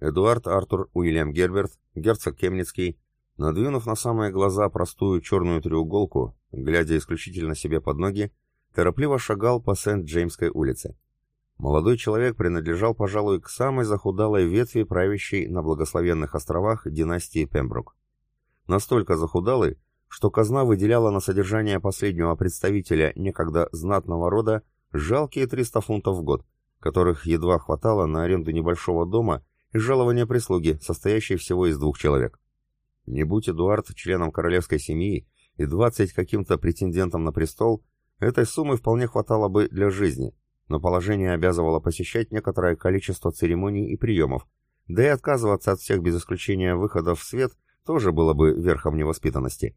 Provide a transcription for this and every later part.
Эдуард Артур Уильям Герберт, герцог Кемницкий, надвинув на самые глаза простую черную треуголку, глядя исключительно себе под ноги, торопливо шагал по Сент-Джеймской улице. Молодой человек принадлежал, пожалуй, к самой захудалой ветви правящей на благословенных островах династии Пембрук. Настолько захудалый, что казна выделяла на содержание последнего представителя некогда знатного рода жалкие 300 фунтов в год, которых едва хватало на аренду небольшого дома и жалование прислуги, состоящей всего из двух человек. Не будь Эдуард членом королевской семьи и двадцать каким-то претендентом на престол, этой суммы вполне хватало бы для жизни, но положение обязывало посещать некоторое количество церемоний и приемов, да и отказываться от всех без исключения выходов в свет тоже было бы верхом невоспитанности.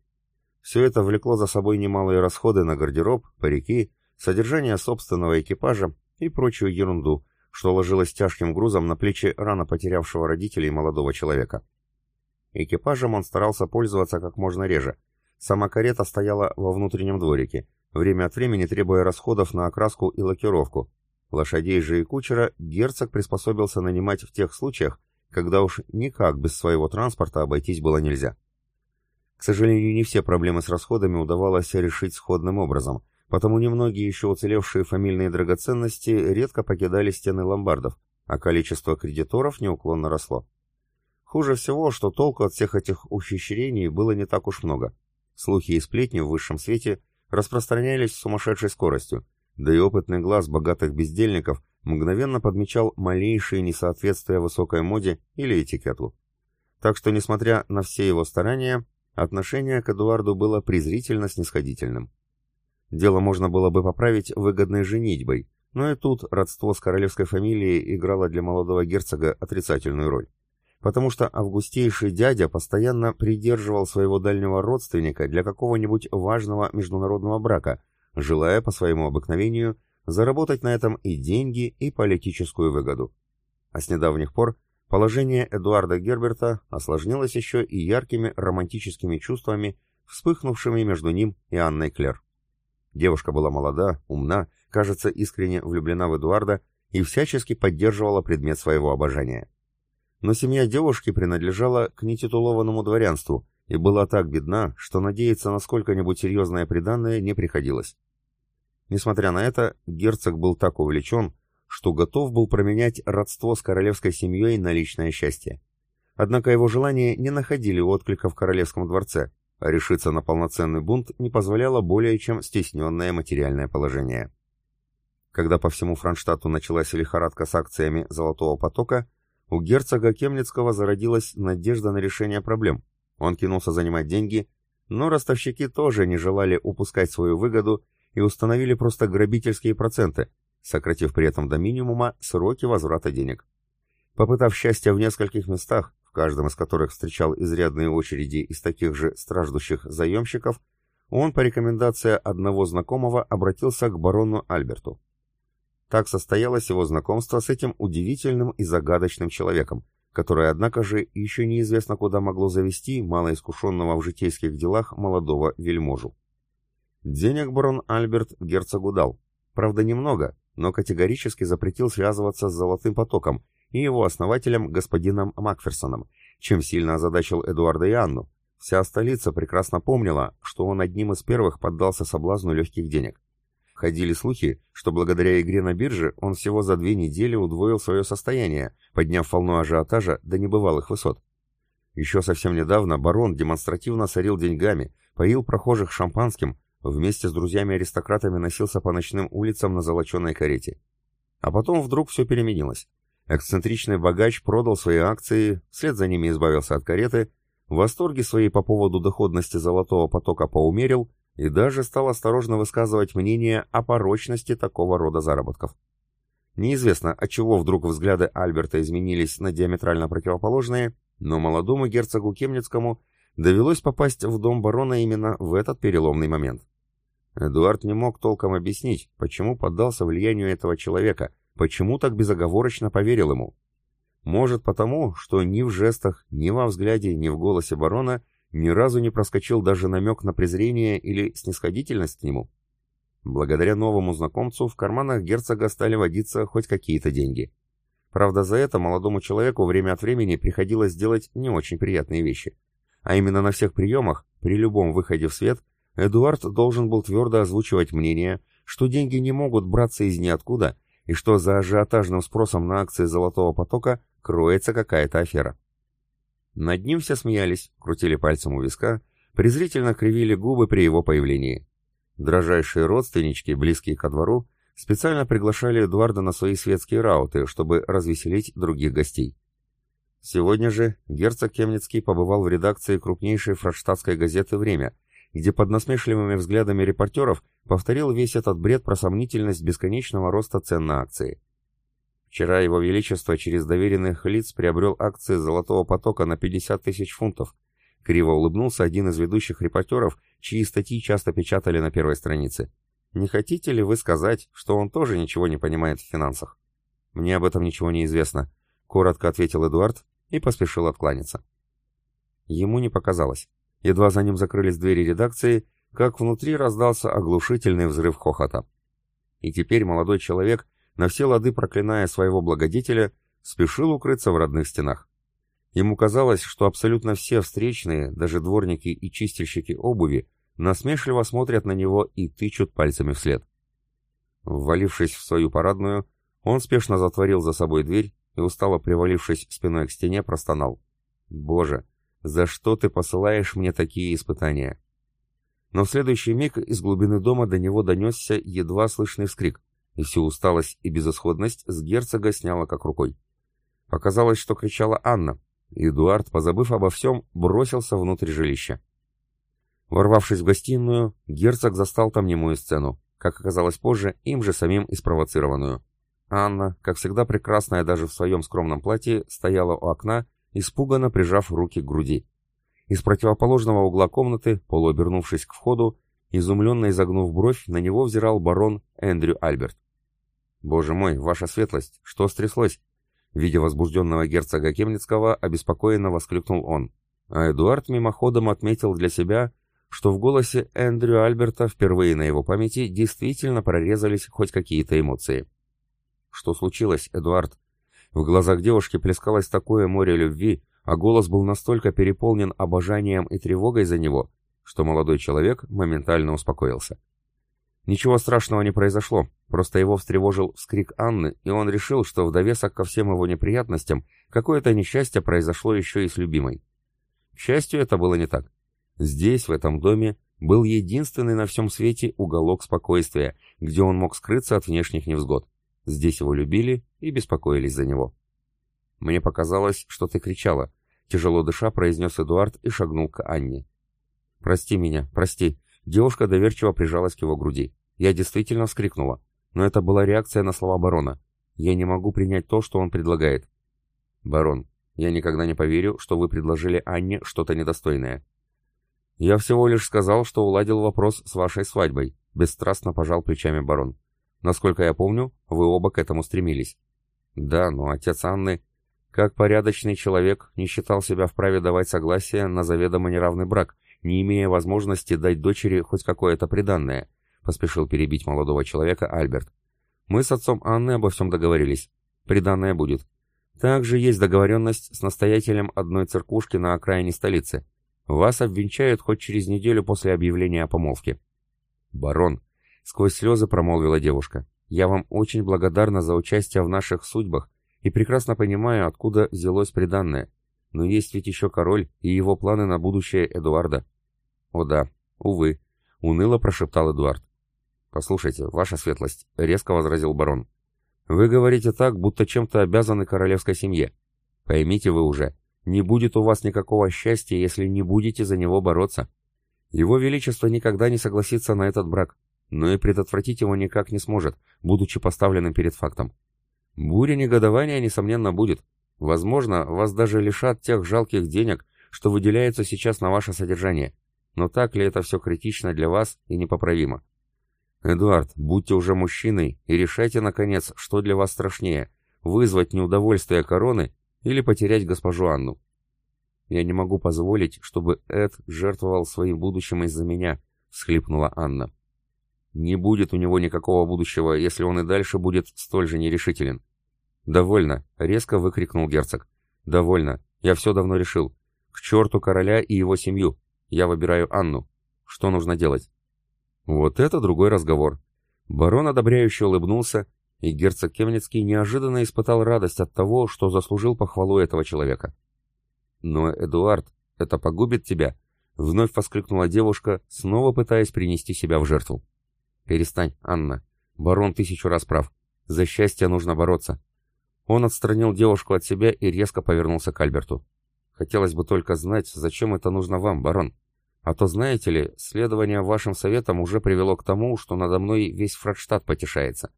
Все это влекло за собой немалые расходы на гардероб, парики, содержание собственного экипажа и прочую ерунду, что ложилось тяжким грузом на плечи рано потерявшего родителей молодого человека. Экипажем он старался пользоваться как можно реже. Сама карета стояла во внутреннем дворике, время от времени требуя расходов на окраску и лакировку. Лошадей же и кучера герцог приспособился нанимать в тех случаях, когда уж никак без своего транспорта обойтись было нельзя. К сожалению, не все проблемы с расходами удавалось решить сходным образом, потому немногие еще уцелевшие фамильные драгоценности редко покидали стены ломбардов, а количество кредиторов неуклонно росло. Хуже всего, что толку от всех этих ухищрений было не так уж много. Слухи и сплетни в высшем свете распространялись с сумасшедшей скоростью, да и опытный глаз богатых бездельников мгновенно подмечал малейшие несоответствия высокой моде или этикету. Так что, несмотря на все его старания, отношение к Эдуарду было презрительно-снисходительным. Дело можно было бы поправить выгодной женитьбой, но и тут родство с королевской фамилией играло для молодого герцога отрицательную роль. Потому что августейший дядя постоянно придерживал своего дальнего родственника для какого-нибудь важного международного брака, желая по своему обыкновению заработать на этом и деньги, и политическую выгоду. А с недавних пор положение Эдуарда Герберта осложнилось еще и яркими романтическими чувствами, вспыхнувшими между ним и Анной Клер. Девушка была молода, умна, кажется, искренне влюблена в Эдуарда и всячески поддерживала предмет своего обожания. Но семья девушки принадлежала к нетитулованному дворянству и была так бедна, что надеяться на сколько-нибудь серьезное приданное не приходилось. Несмотря на это, герцог был так увлечен, что готов был променять родство с королевской семьей на личное счастье. Однако его желания не находили отклика в королевском дворце, а решиться на полноценный бунт не позволяло более чем стесненное материальное положение. Когда по всему Франштадту началась лихорадка с акциями «Золотого потока», у герцога Кемницкого зародилась надежда на решение проблем. Он кинулся занимать деньги, но ростовщики тоже не желали упускать свою выгоду и установили просто грабительские проценты, сократив при этом до минимума сроки возврата денег. Попытав счастье в нескольких местах, в каждом из которых встречал изрядные очереди из таких же страждущих заемщиков, он по рекомендации одного знакомого обратился к барону Альберту. Так состоялось его знакомство с этим удивительным и загадочным человеком, которое, однако же, еще неизвестно куда могло завести малоискушенного в житейских делах молодого вельможу. Денег барон Альберт герцогу дал, правда немного, но категорически запретил связываться с золотым потоком и его основателем господином Макферсоном, чем сильно озадачил Эдуарда и Анну. Вся столица прекрасно помнила, что он одним из первых поддался соблазну легких денег. Ходили слухи, что благодаря игре на бирже он всего за две недели удвоил свое состояние, подняв волну ажиотажа до небывалых высот. Еще совсем недавно барон демонстративно сорил деньгами, поил прохожих шампанским, вместе с друзьями-аристократами носился по ночным улицам на золоченой карете. А потом вдруг все переменилось. Эксцентричный богач продал свои акции, вслед за ними избавился от кареты, в восторге своей по поводу доходности золотого потока поумерил и даже стал осторожно высказывать мнение о порочности такого рода заработков. Неизвестно, от чего вдруг взгляды Альберта изменились на диаметрально противоположные, но молодому герцогу Кемницкому довелось попасть в дом барона именно в этот переломный момент. Эдуард не мог толком объяснить, почему поддался влиянию этого человека, Почему так безоговорочно поверил ему? Может потому, что ни в жестах, ни во взгляде, ни в голосе барона ни разу не проскочил даже намек на презрение или снисходительность к нему. Благодаря новому знакомцу в карманах герцога стали водиться хоть какие-то деньги. Правда, за это молодому человеку время от времени приходилось делать не очень приятные вещи. А именно на всех приемах, при любом выходе в свет, Эдуард должен был твердо озвучивать мнение, что деньги не могут браться из ниоткуда и что за ажиотажным спросом на акции Золотого потока кроется какая-то афера. Над ним все смеялись, крутили пальцем у виска, презрительно кривили губы при его появлении. Дрожайшие родственнички, близкие ко двору, специально приглашали Эдуарда на свои светские рауты, чтобы развеселить других гостей. Сегодня же герцог Кемницкий побывал в редакции крупнейшей фрадштадтской газеты «Время», где под насмешливыми взглядами репортеров повторил весь этот бред про сомнительность бесконечного роста цен на акции. Вчера Его Величество через доверенных лиц приобрел акции «Золотого потока» на 50 тысяч фунтов. Криво улыбнулся один из ведущих репортеров, чьи статьи часто печатали на первой странице. «Не хотите ли вы сказать, что он тоже ничего не понимает в финансах?» «Мне об этом ничего не известно», — коротко ответил Эдуард и поспешил откланяться. Ему не показалось. Едва за ним закрылись двери редакции, как внутри раздался оглушительный взрыв хохота. И теперь молодой человек, на все лады проклиная своего благодетеля, спешил укрыться в родных стенах. Ему казалось, что абсолютно все встречные, даже дворники и чистильщики обуви, насмешливо смотрят на него и тычут пальцами вслед. Ввалившись в свою парадную, он спешно затворил за собой дверь и, устало привалившись спиной к стене, простонал. «Боже, за что ты посылаешь мне такие испытания?» Но в следующий миг из глубины дома до него донесся едва слышный вскрик, и всю усталость и безысходность с герцога сняла как рукой. Показалось, что кричала Анна, и Эдуард, позабыв обо всем, бросился внутрь жилища. Ворвавшись в гостиную, герцог застал там немую сцену, как оказалось позже, им же самим и спровоцированную. Анна, как всегда прекрасная даже в своем скромном платье, стояла у окна, испуганно прижав руки к груди. Из противоположного угла комнаты, полуобернувшись к входу, изумленно изогнув бровь, на него взирал барон Эндрю Альберт. «Боже мой, ваша светлость, что стряслось?» Видя возбужденного герцога Кемницкого, обеспокоенно воскликнул он. А Эдуард мимоходом отметил для себя, что в голосе Эндрю Альберта впервые на его памяти действительно прорезались хоть какие-то эмоции. «Что случилось, Эдуард?» В глазах девушки плескалось такое море любви, а голос был настолько переполнен обожанием и тревогой за него, что молодой человек моментально успокоился. Ничего страшного не произошло, просто его встревожил вскрик Анны, и он решил, что в довесок ко всем его неприятностям какое-то несчастье произошло еще и с любимой. К счастью, это было не так. Здесь, в этом доме, был единственный на всем свете уголок спокойствия, где он мог скрыться от внешних невзгод. Здесь его любили и беспокоились за него. «Мне показалось, что ты кричала», — тяжело дыша произнес Эдуард и шагнул к Анне. «Прости меня, прости», Девушка доверчиво прижалась к его груди. Я действительно вскрикнула. Но это была реакция на слова барона. Я не могу принять то, что он предлагает. Барон, я никогда не поверю, что вы предложили Анне что-то недостойное. Я всего лишь сказал, что уладил вопрос с вашей свадьбой, бесстрастно пожал плечами барон. Насколько я помню, вы оба к этому стремились. Да, но отец Анны, как порядочный человек, не считал себя вправе давать согласие на заведомо неравный брак, не имея возможности дать дочери хоть какое-то приданное, поспешил перебить молодого человека Альберт. Мы с отцом Анны обо всем договорились. Приданное будет. Также есть договоренность с настоятелем одной церквушки на окраине столицы. Вас обвенчают хоть через неделю после объявления о помолвке. Барон, сквозь слезы промолвила девушка, я вам очень благодарна за участие в наших судьбах и прекрасно понимаю, откуда взялось приданное. Но есть ведь еще король и его планы на будущее Эдуарда. О да, увы, уныло прошептал Эдуард. Послушайте, ваша светлость, резко возразил барон. Вы говорите так, будто чем-то обязаны королевской семье. Поймите вы уже, не будет у вас никакого счастья, если не будете за него бороться. Его Величество никогда не согласится на этот брак, но и предотвратить его никак не сможет, будучи поставленным перед фактом. Буря негодования, несомненно, будет, Возможно, вас даже лишат тех жалких денег, что выделяются сейчас на ваше содержание. Но так ли это все критично для вас и непоправимо? Эдуард, будьте уже мужчиной и решайте, наконец, что для вас страшнее – вызвать неудовольствие короны или потерять госпожу Анну. Я не могу позволить, чтобы Эд жертвовал своим будущим из-за меня», — всхлипнула Анна. «Не будет у него никакого будущего, если он и дальше будет столь же нерешителен». «Довольно», — резко выкрикнул герцог. «Довольно. Я все давно решил. К черту короля и его семью. Я выбираю Анну. Что нужно делать?» Вот это другой разговор. Барон одобряюще улыбнулся, и герцог Кемницкий неожиданно испытал радость от того, что заслужил похвалу этого человека. «Но, Эдуард, это погубит тебя!» — вновь воскликнула девушка, снова пытаясь принести себя в жертву. «Перестань, Анна. Барон тысячу раз прав. За счастье нужно бороться». Он отстранил девушку от себя и резко повернулся к Альберту. «Хотелось бы только знать, зачем это нужно вам, барон. А то, знаете ли, следование вашим советам уже привело к тому, что надо мной весь Фрадштадт потешается.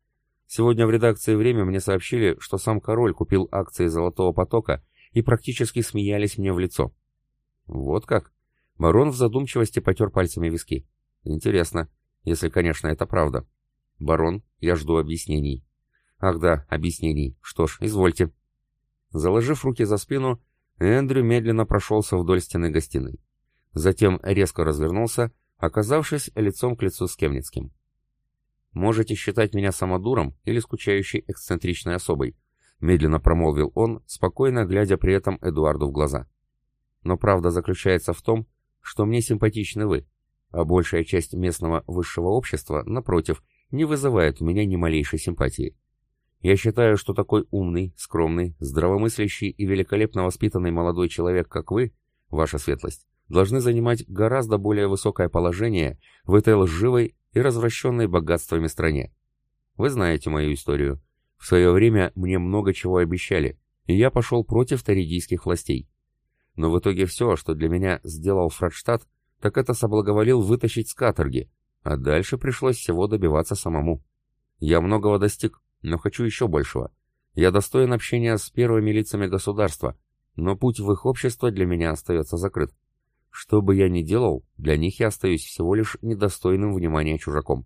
Сегодня в редакции «Время» мне сообщили, что сам король купил акции «Золотого потока» и практически смеялись мне в лицо. Вот как? Барон в задумчивости потер пальцами виски. Интересно, если, конечно, это правда. Барон, я жду объяснений. Ах да, объяснений. Что ж, извольте. Заложив руки за спину, Эндрю медленно прошелся вдоль стены гостиной. Затем резко развернулся, оказавшись лицом к лицу с Кемницким. «Можете считать меня самодуром или скучающей эксцентричной особой, медленно промолвил он, спокойно глядя при этом Эдуарду в глаза. Но правда заключается в том, что мне симпатичны вы, а большая часть местного высшего общества, напротив, не вызывает у меня ни малейшей симпатии. Я считаю, что такой умный, скромный, здравомыслящий и великолепно воспитанный молодой человек, как вы, ваша светлость, должны занимать гораздо более высокое положение в этой лживой и развращенной богатствами стране. Вы знаете мою историю. В свое время мне много чего обещали, и я пошел против таридийских властей. Но в итоге все, что для меня сделал Фрадштадт, так это соблаговолил вытащить с каторги, а дальше пришлось всего добиваться самому. Я многого достиг, но хочу еще большего. Я достоин общения с первыми лицами государства, но путь в их общество для меня остается закрыт. Что бы я ни делал, для них я остаюсь всего лишь недостойным внимания чужаком.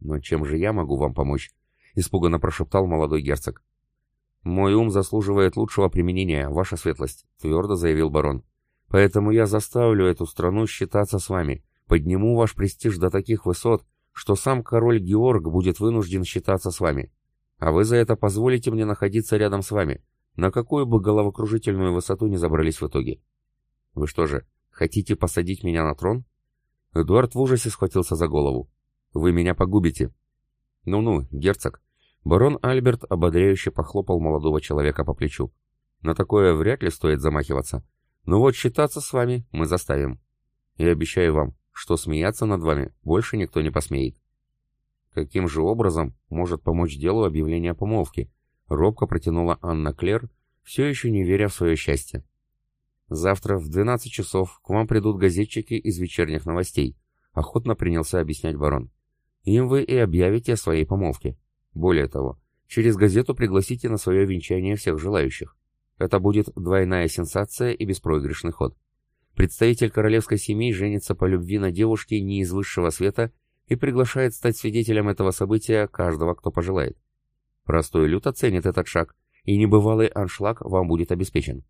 Но чем же я могу вам помочь? испуганно прошептал молодой герцог. «Мой ум заслуживает лучшего применения, ваша светлость», — твердо заявил барон. «Поэтому я заставлю эту страну считаться с вами, подниму ваш престиж до таких высот, что сам король Георг будет вынужден считаться с вами. А вы за это позволите мне находиться рядом с вами, на какую бы головокружительную высоту не забрались в итоге. Вы что же, хотите посадить меня на трон?» Эдуард в ужасе схватился за голову. «Вы меня погубите». «Ну-ну, герцог, Барон Альберт ободряюще похлопал молодого человека по плечу. «На такое вряд ли стоит замахиваться. Но вот считаться с вами мы заставим. И обещаю вам, что смеяться над вами больше никто не посмеет». «Каким же образом может помочь делу объявления помолвки?» Робко протянула Анна Клер, все еще не веря в свое счастье. «Завтра в 12 часов к вам придут газетчики из вечерних новостей», — охотно принялся объяснять барон. «Им вы и объявите о своей помолвке. Более того, через газету пригласите на свое венчание всех желающих. Это будет двойная сенсация и беспроигрышный ход. Представитель королевской семьи женится по любви на девушке не из высшего света и приглашает стать свидетелем этого события каждого, кто пожелает. Простой люд оценит этот шаг, и небывалый аншлаг вам будет обеспечен.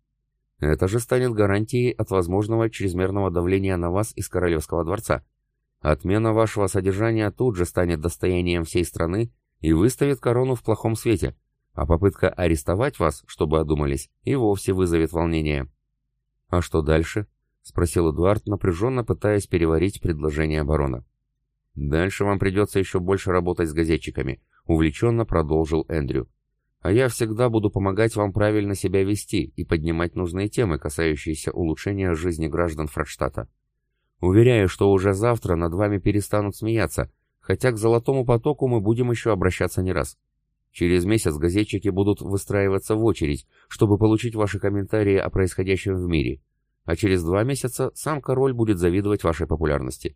Это же станет гарантией от возможного чрезмерного давления на вас из королевского дворца. Отмена вашего содержания тут же станет достоянием всей страны и выставит корону в плохом свете, а попытка арестовать вас, чтобы одумались, и вовсе вызовет волнение. «А что дальше?» — спросил Эдуард, напряженно пытаясь переварить предложение барона. «Дальше вам придется еще больше работать с газетчиками», — увлеченно продолжил Эндрю. «А я всегда буду помогать вам правильно себя вести и поднимать нужные темы, касающиеся улучшения жизни граждан Фрадштадта. Уверяю, что уже завтра над вами перестанут смеяться, хотя к золотому потоку мы будем еще обращаться не раз. Через месяц газетчики будут выстраиваться в очередь, чтобы получить ваши комментарии о происходящем в мире, а через два месяца сам король будет завидовать вашей популярности.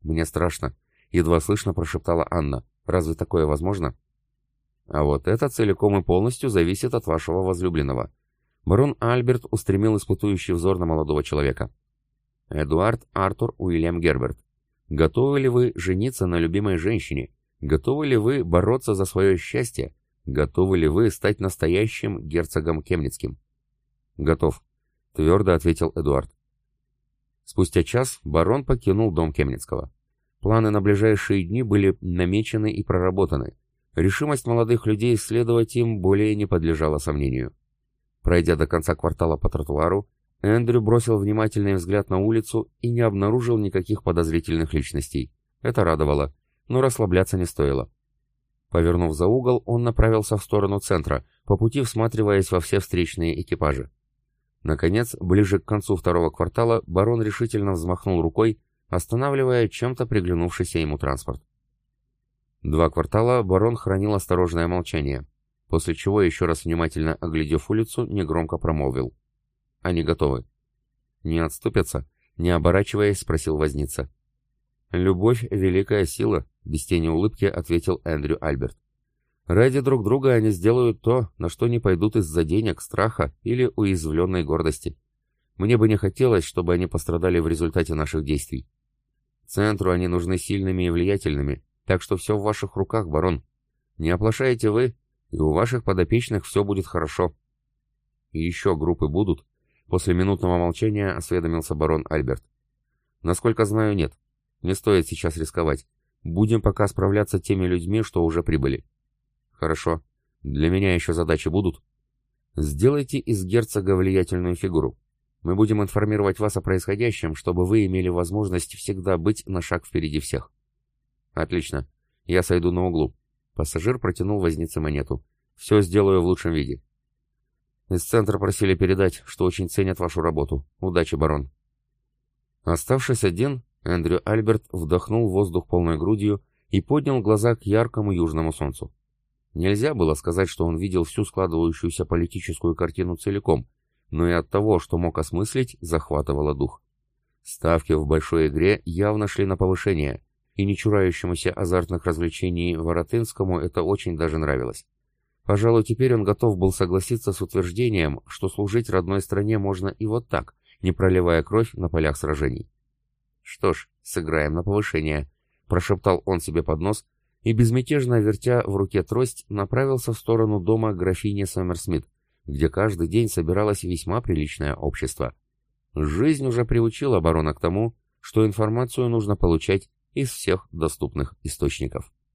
Мне страшно, едва слышно прошептала Анна. Разве такое возможно? А вот это целиком и полностью зависит от вашего возлюбленного. Барон Альберт устремил испытующий взор на молодого человека. Эдуард Артур Уильям Герберт, Готовы ли вы жениться на любимой женщине? Готовы ли вы бороться за свое счастье? Готовы ли вы стать настоящим герцогом Кемницким? Готов. — твердо ответил Эдуард. Спустя час барон покинул дом Кемницкого. Планы на ближайшие дни были намечены и проработаны. Решимость молодых людей следовать им более не подлежала сомнению. Пройдя до конца квартала по тротуару, Эндрю бросил внимательный взгляд на улицу и не обнаружил никаких подозрительных личностей. Это радовало, но расслабляться не стоило. Повернув за угол, он направился в сторону центра, по пути всматриваясь во все встречные экипажи. Наконец, ближе к концу второго квартала, барон решительно взмахнул рукой, останавливая чем-то приглянувшийся ему транспорт. Два квартала барон хранил осторожное молчание, после чего, еще раз внимательно оглядев улицу, негромко промолвил. «Они готовы». «Не отступятся?» — не оборачиваясь, спросил возница. «Любовь — великая сила», — без тени улыбки ответил Эндрю Альберт. Ради друг друга они сделают то, на что не пойдут из-за денег, страха или уязвленной гордости. Мне бы не хотелось, чтобы они пострадали в результате наших действий. Центру они нужны сильными и влиятельными, так что все в ваших руках, барон. Не оплошаете вы, и у ваших подопечных все будет хорошо. И еще группы будут? После минутного молчания осведомился барон Альберт. Насколько знаю, нет. Не стоит сейчас рисковать. Будем пока справляться теми людьми, что уже прибыли. Хорошо. Для меня еще задачи будут? Сделайте из герцога влиятельную фигуру. Мы будем информировать вас о происходящем, чтобы вы имели возможность всегда быть на шаг впереди всех. Отлично. Я сойду на углу. Пассажир протянул вознице монету. Все сделаю в лучшем виде. Из центра просили передать, что очень ценят вашу работу. Удачи, барон. Оставшись один, Эндрю Альберт вдохнул воздух полной грудью и поднял глаза к яркому южному солнцу. Нельзя было сказать, что он видел всю складывающуюся политическую картину целиком, но и от того, что мог осмыслить, захватывало дух. Ставки в большой игре явно шли на повышение, и не чурающемуся азартных развлечений Воротынскому это очень даже нравилось. Пожалуй, теперь он готов был согласиться с утверждением, что служить родной стране можно и вот так, не проливая кровь на полях сражений. «Что ж, сыграем на повышение», — прошептал он себе под нос, и, безмятежно вертя в руке трость, направился в сторону дома графини Саммерсмит, где каждый день собиралось весьма приличное общество. Жизнь уже приучила барона к тому, что информацию нужно получать из всех доступных источников.